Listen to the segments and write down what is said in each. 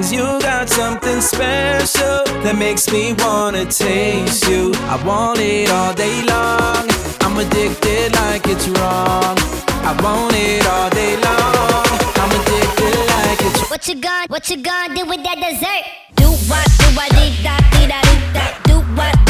Cause you got something special that makes me wanna taste you. I want it all day long. I'm addicted like it's wrong. I want it all day long. I'm addicted like it's What you gonna, what you gonna do with that dessert? Do what, do what, dee da, dee da, dee da. Do what,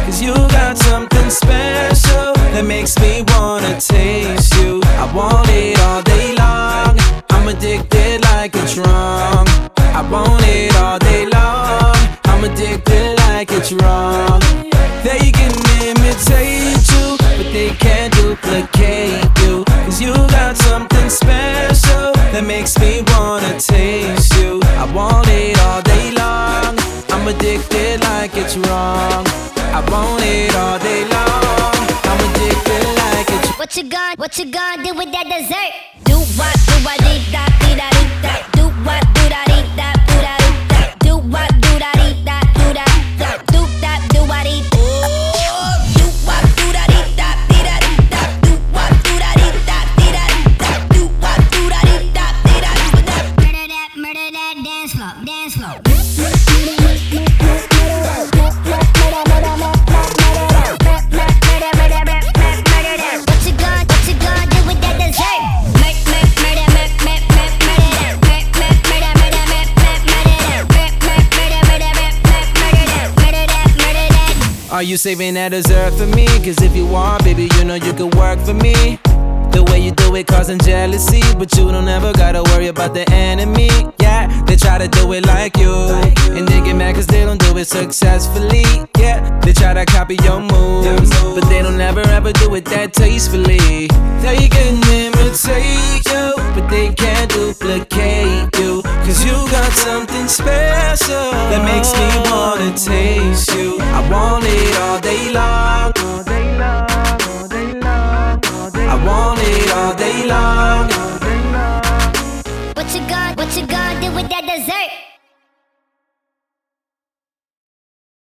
Like it's wrong. They can imitate you, but they can't duplicate you. Cause you got something special that makes me wanna taste you. I want it all day long. I'm addicted like it's wrong. I want it all day long. I'm addicted like it's What you gonna, what you gonna do with that dessert? Do what, do what. Do what, do Are you saving that dessert for me? Cause if you are, baby, you know you could work for me. The way you do it causing jealousy, but you don't ever gotta worry about the enemy. Yeah, they try to do it like you, and they get mad cause they don't do it successfully. Yeah, they try to copy your moves, but they don't ever ever do it that tastefully. They can imitate got something special that makes me wanna taste you. I want it all day long. I want it all day long. What you gonna, what you gonna do with that dessert?